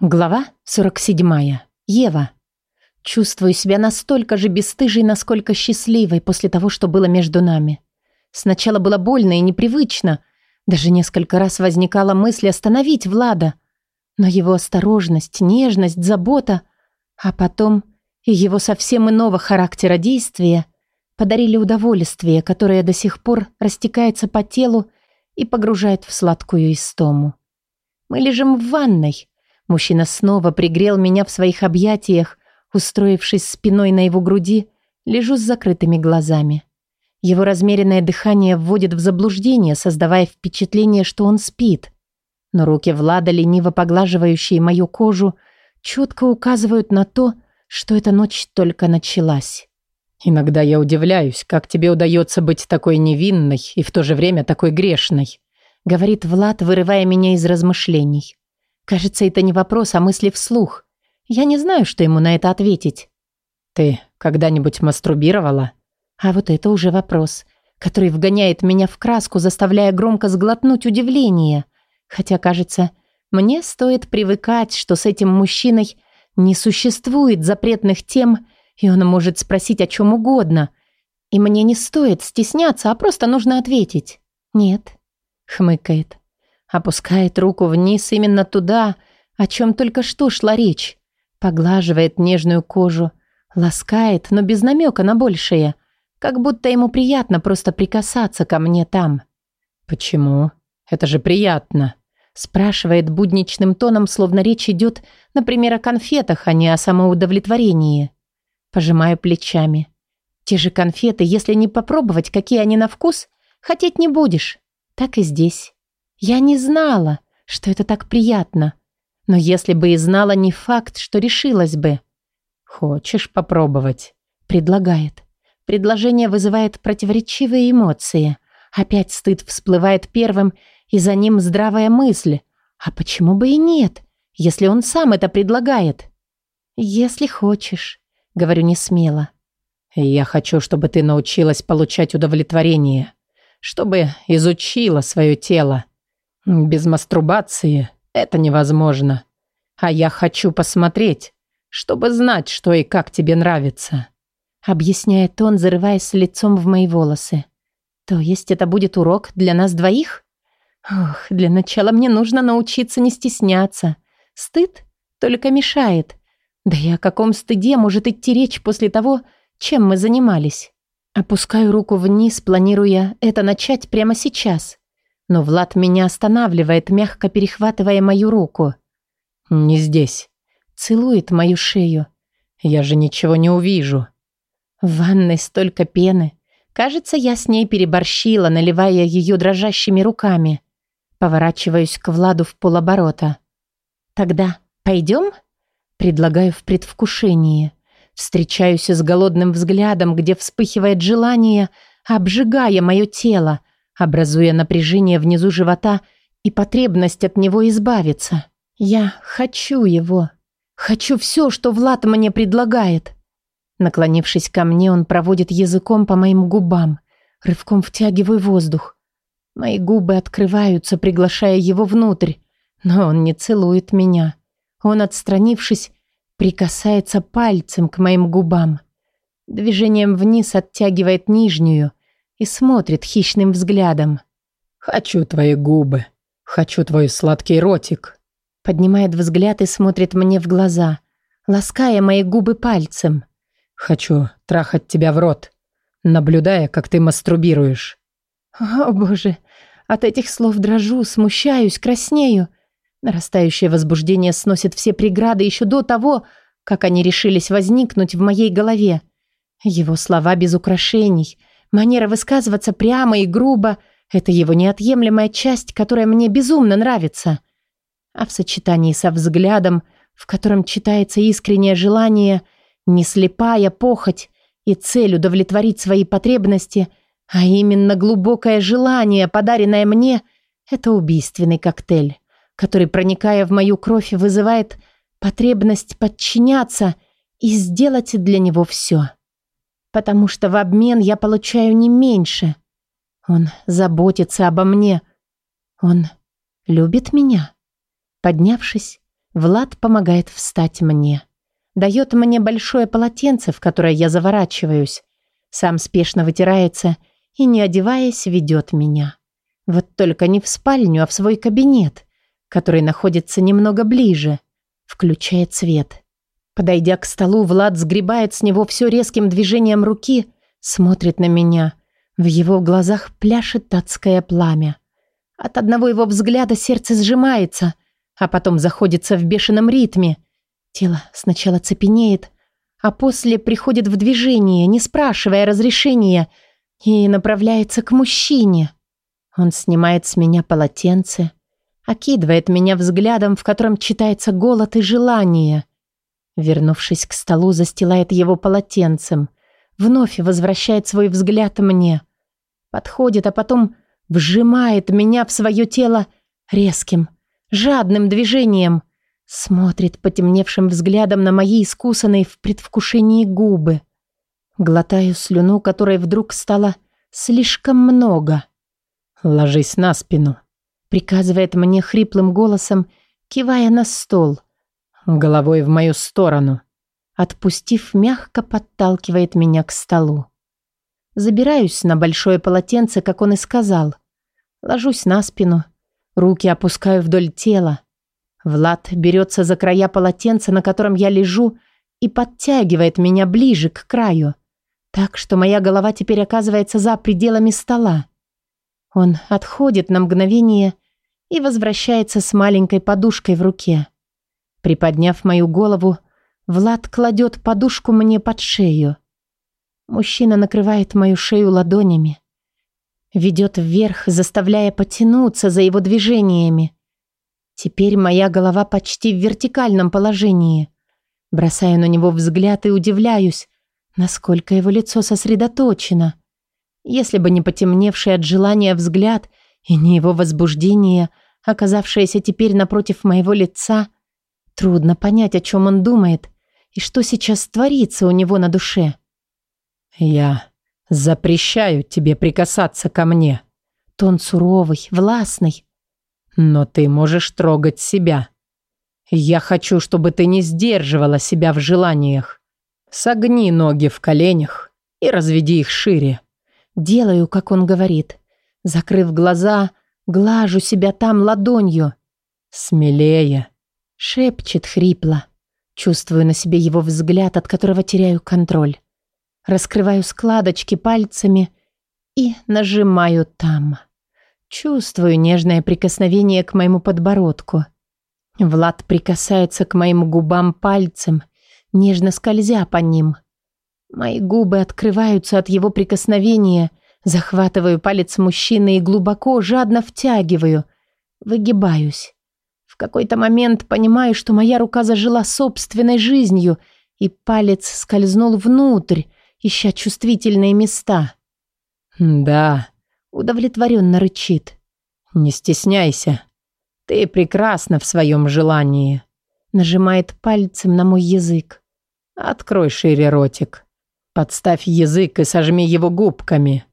Глава 47. Ева. Чувствую себя настолько же бесстыжей, насколько счастливой после того, что было между нами. Сначала было больно и непривычно. Даже несколько раз возникала мысль остановить Влада. Но его осторожность, нежность, забота, а потом и его совсем иного характера действия подарили удовольствие, которое до сих пор растекается по телу и погружает в сладкую истому. Мы лежим в ванной, Мужчина снова пригрел меня в своих объятиях, устроившись спиной на его груди, лежу с закрытыми глазами. Его размеренное дыхание вводит в заблуждение, создавая впечатление, что он спит. Но руки Влада, лениво поглаживающие мою кожу, четко указывают на то, что эта ночь только началась. «Иногда я удивляюсь, как тебе удается быть такой невинной и в то же время такой грешной», говорит Влад, вырывая меня из размышлений. Кажется, это не вопрос, а мысли вслух. Я не знаю, что ему на это ответить. «Ты когда-нибудь мастурбировала?» А вот это уже вопрос, который вгоняет меня в краску, заставляя громко сглотнуть удивление. Хотя, кажется, мне стоит привыкать, что с этим мужчиной не существует запретных тем, и он может спросить о чем угодно. И мне не стоит стесняться, а просто нужно ответить. «Нет», — хмыкает. Опускает руку вниз именно туда, о чем только что шла речь. Поглаживает нежную кожу. Ласкает, но без намека на большее. Как будто ему приятно просто прикасаться ко мне там. «Почему? Это же приятно!» Спрашивает будничным тоном, словно речь идет, например, о конфетах, а не о самоудовлетворении. Пожимаю плечами. Те же конфеты, если не попробовать, какие они на вкус, хотеть не будешь. Так и здесь. Я не знала, что это так приятно. Но если бы и знала, не факт, что решилась бы. «Хочешь попробовать?» – предлагает. Предложение вызывает противоречивые эмоции. Опять стыд всплывает первым, и за ним здравая мысль. А почему бы и нет, если он сам это предлагает? «Если хочешь», — говорю не смело. «Я хочу, чтобы ты научилась получать удовлетворение, чтобы изучила свое тело, без мастурбации это невозможно. А я хочу посмотреть, чтобы знать, что и как тебе нравится. Объясняет он, зарываясь лицом в мои волосы. То есть это будет урок для нас двоих? Ох, для начала мне нужно научиться не стесняться. Стыд только мешает. Да я о каком стыде может идти речь после того, чем мы занимались? Опускаю руку вниз, планируя это начать прямо сейчас. Но Влад меня останавливает, мягко перехватывая мою руку. «Не здесь». Целует мою шею. «Я же ничего не увижу». В ванной столько пены. Кажется, я с ней переборщила, наливая ее дрожащими руками. Поворачиваюсь к Владу в полоборота. «Тогда пойдем?» Предлагаю в предвкушении. Встречаюсь с голодным взглядом, где вспыхивает желание, обжигая мое тело, образуя напряжение внизу живота и потребность от него избавиться. Я хочу его. Хочу все, что Влад мне предлагает. Наклонившись ко мне, он проводит языком по моим губам. Рывком втягивая воздух. Мои губы открываются, приглашая его внутрь. Но он не целует меня. Он, отстранившись, прикасается пальцем к моим губам. Движением вниз оттягивает нижнюю, и смотрит хищным взглядом. «Хочу твои губы. Хочу твой сладкий ротик». Поднимает взгляд и смотрит мне в глаза, лаская мои губы пальцем. «Хочу трахать тебя в рот, наблюдая, как ты мастурбируешь». «О, боже!» От этих слов дрожу, смущаюсь, краснею. Нарастающее возбуждение сносит все преграды еще до того, как они решились возникнуть в моей голове. Его слова без украшений, манера высказываться прямо и грубо – это его неотъемлемая часть, которая мне безумно нравится. А в сочетании со взглядом, в котором читается искреннее желание, не слепая похоть и цель удовлетворить свои потребности, а именно глубокое желание, подаренное мне – это убийственный коктейль, который, проникая в мою кровь, вызывает потребность подчиняться и сделать для него все потому что в обмен я получаю не меньше. Он заботится обо мне. Он любит меня. Поднявшись, Влад помогает встать мне. Дает мне большое полотенце, в которое я заворачиваюсь. Сам спешно вытирается и, не одеваясь, ведет меня. Вот только не в спальню, а в свой кабинет, который находится немного ближе. Включает свет. Подойдя к столу, Влад сгребает с него все резким движением руки, смотрит на меня. В его глазах пляшет адское пламя. От одного его взгляда сердце сжимается, а потом заходится в бешеном ритме. Тело сначала цепенеет, а после приходит в движение, не спрашивая разрешения, и направляется к мужчине. Он снимает с меня полотенце, окидывает меня взглядом, в котором читается голод и желание. Вернувшись к столу, застилает его полотенцем. Вновь возвращает свой взгляд мне. Подходит, а потом вжимает меня в свое тело резким, жадным движением. Смотрит потемневшим взглядом на мои искусанные в предвкушении губы. Глотаю слюну, которой вдруг стало слишком много. «Ложись на спину», — приказывает мне хриплым голосом, кивая на стол — головой в мою сторону. Отпустив, мягко подталкивает меня к столу. Забираюсь на большое полотенце, как он и сказал. Ложусь на спину, руки опускаю вдоль тела. Влад берется за края полотенца, на котором я лежу, и подтягивает меня ближе к краю, так что моя голова теперь оказывается за пределами стола. Он отходит на мгновение и возвращается с маленькой подушкой в руке. Приподняв мою голову, Влад кладет подушку мне под шею. Мужчина накрывает мою шею ладонями. Ведет вверх, заставляя потянуться за его движениями. Теперь моя голова почти в вертикальном положении. Бросаю на него взгляд и удивляюсь, насколько его лицо сосредоточено. Если бы не потемневший от желания взгляд и не его возбуждение, оказавшееся теперь напротив моего лица – Трудно понять, о чем он думает и что сейчас творится у него на душе. «Я запрещаю тебе прикасаться ко мне». Тон суровый, властный. «Но ты можешь трогать себя. Я хочу, чтобы ты не сдерживала себя в желаниях. Согни ноги в коленях и разведи их шире». Делаю, как он говорит. Закрыв глаза, глажу себя там ладонью. «Смелее, Шепчет хрипло. Чувствую на себе его взгляд, от которого теряю контроль. Раскрываю складочки пальцами и нажимаю там. Чувствую нежное прикосновение к моему подбородку. Влад прикасается к моим губам пальцем, нежно скользя по ним. Мои губы открываются от его прикосновения, захватываю палец мужчины и глубоко, жадно втягиваю, выгибаюсь какой-то момент понимаю, что моя рука зажила собственной жизнью, и палец скользнул внутрь, ища чувствительные места. «Да», — удовлетворенно рычит. «Не стесняйся. Ты прекрасна в своем желании», — нажимает пальцем на мой язык. «Открой шире ротик. Подставь язык и сожми его губками».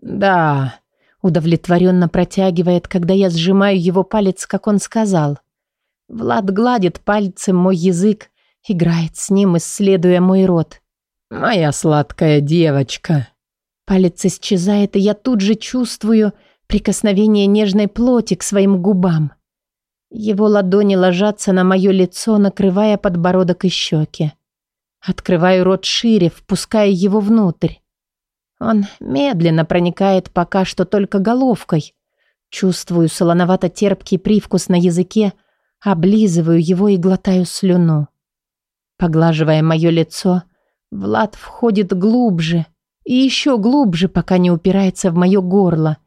«Да», удовлетворенно протягивает, когда я сжимаю его палец, как он сказал. Влад гладит пальцем мой язык, играет с ним, исследуя мой рот. «Моя сладкая девочка!» Палец исчезает, и я тут же чувствую прикосновение нежной плоти к своим губам. Его ладони ложатся на мое лицо, накрывая подбородок и щеки. Открываю рот шире, впуская его внутрь. Он медленно проникает пока что только головкой. Чувствую солоновато-терпкий привкус на языке, Облизываю его и глотаю слюну. Поглаживая мое лицо, Влад входит глубже и еще глубже, пока не упирается в мое горло.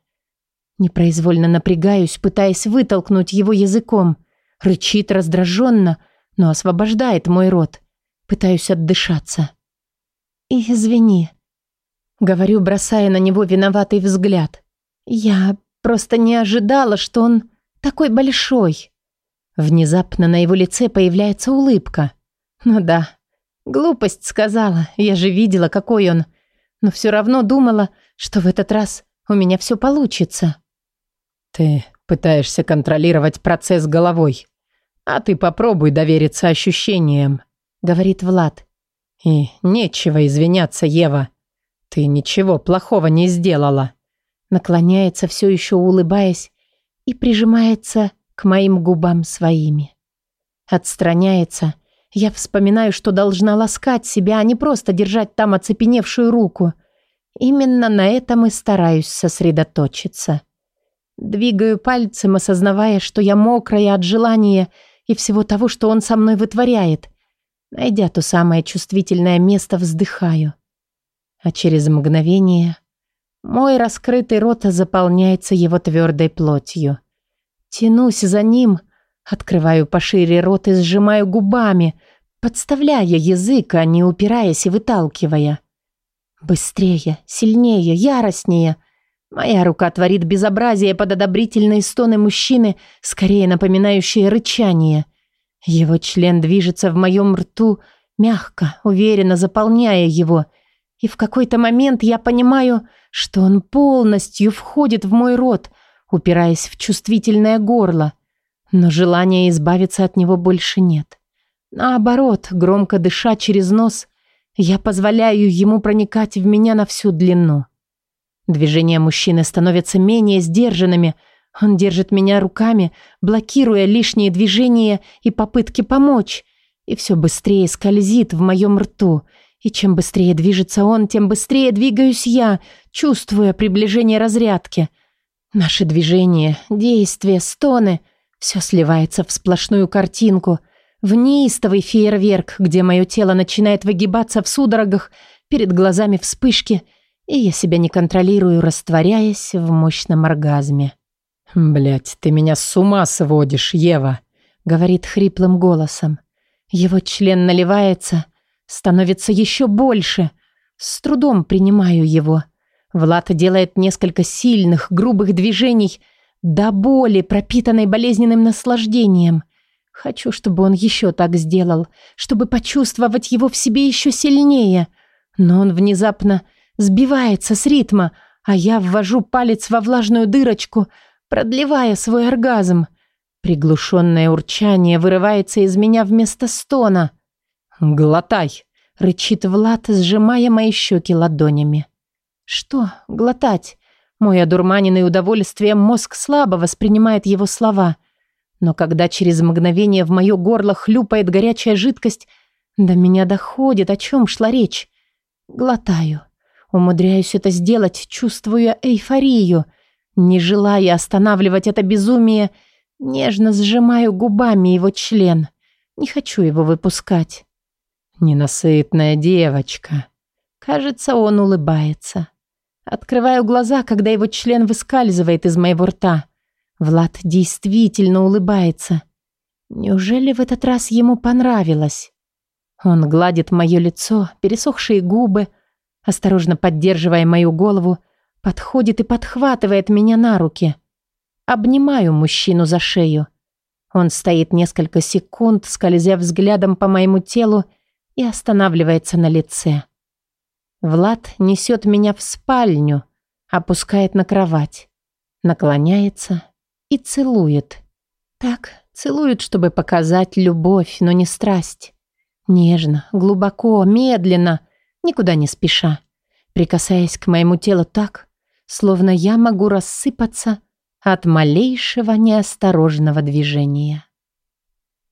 Непроизвольно напрягаюсь, пытаясь вытолкнуть его языком. Рычит раздраженно, но освобождает мой рот. Пытаюсь отдышаться. «Извини», — говорю, бросая на него виноватый взгляд. «Я просто не ожидала, что он такой большой». Внезапно на его лице появляется улыбка. Ну да, глупость сказала, я же видела, какой он. Но все равно думала, что в этот раз у меня все получится. Ты пытаешься контролировать процесс головой. А ты попробуй довериться ощущениям, говорит Влад. И нечего извиняться, Ева. Ты ничего плохого не сделала. Наклоняется, все еще улыбаясь, и прижимается к моим губам своими. Отстраняется. Я вспоминаю, что должна ласкать себя, а не просто держать там оцепеневшую руку. Именно на этом и стараюсь сосредоточиться. Двигаю пальцем, осознавая, что я мокрая от желания и всего того, что он со мной вытворяет. Найдя то самое чувствительное место, вздыхаю. А через мгновение мой раскрытый рот заполняется его твердой плотью. Тянусь за ним, открываю пошире рот и сжимаю губами, подставляя язык, а не упираясь и выталкивая. Быстрее, сильнее, яростнее. Моя рука творит безобразие под одобрительные стоны мужчины, скорее напоминающие рычание. Его член движется в моем рту, мягко, уверенно заполняя его. И в какой-то момент я понимаю, что он полностью входит в мой рот, упираясь в чувствительное горло, но желания избавиться от него больше нет. Наоборот, громко дыша через нос, я позволяю ему проникать в меня на всю длину. Движения мужчины становятся менее сдержанными. Он держит меня руками, блокируя лишние движения и попытки помочь. И все быстрее скользит в моем рту. И чем быстрее движется он, тем быстрее двигаюсь я, чувствуя приближение разрядки. Наши движения, действия, стоны – все сливается в сплошную картинку, в неистовый фейерверк, где мое тело начинает выгибаться в судорогах, перед глазами вспышки, и я себя не контролирую, растворяясь в мощном оргазме. «Блядь, ты меня с ума сводишь, Ева!» — говорит хриплым голосом. Его член наливается, становится еще больше. С трудом принимаю его — Влад делает несколько сильных, грубых движений, до боли, пропитанной болезненным наслаждением. Хочу, чтобы он еще так сделал, чтобы почувствовать его в себе еще сильнее. Но он внезапно сбивается с ритма, а я ввожу палец во влажную дырочку, продлевая свой оргазм. Приглушенное урчание вырывается из меня вместо стона. «Глотай!» — рычит Влад, сжимая мои щеки ладонями. Что глотать? Мой одурманенный удовольствием мозг слабо воспринимает его слова. Но когда через мгновение в мое горло хлюпает горячая жидкость, до меня доходит, о чем шла речь. Глотаю. Умудряюсь это сделать, чувствуя эйфорию. Не желая останавливать это безумие, нежно сжимаю губами его член. Не хочу его выпускать. Ненасытная девочка. Кажется, он улыбается. Открываю глаза, когда его член выскальзывает из моего рта. Влад действительно улыбается. Неужели в этот раз ему понравилось? Он гладит мое лицо, пересохшие губы, осторожно поддерживая мою голову, подходит и подхватывает меня на руки. Обнимаю мужчину за шею. Он стоит несколько секунд, скользя взглядом по моему телу и останавливается на лице. Влад несет меня в спальню, опускает на кровать, наклоняется и целует. Так, целует, чтобы показать любовь, но не страсть. Нежно, глубоко, медленно, никуда не спеша, прикасаясь к моему телу так, словно я могу рассыпаться от малейшего неосторожного движения.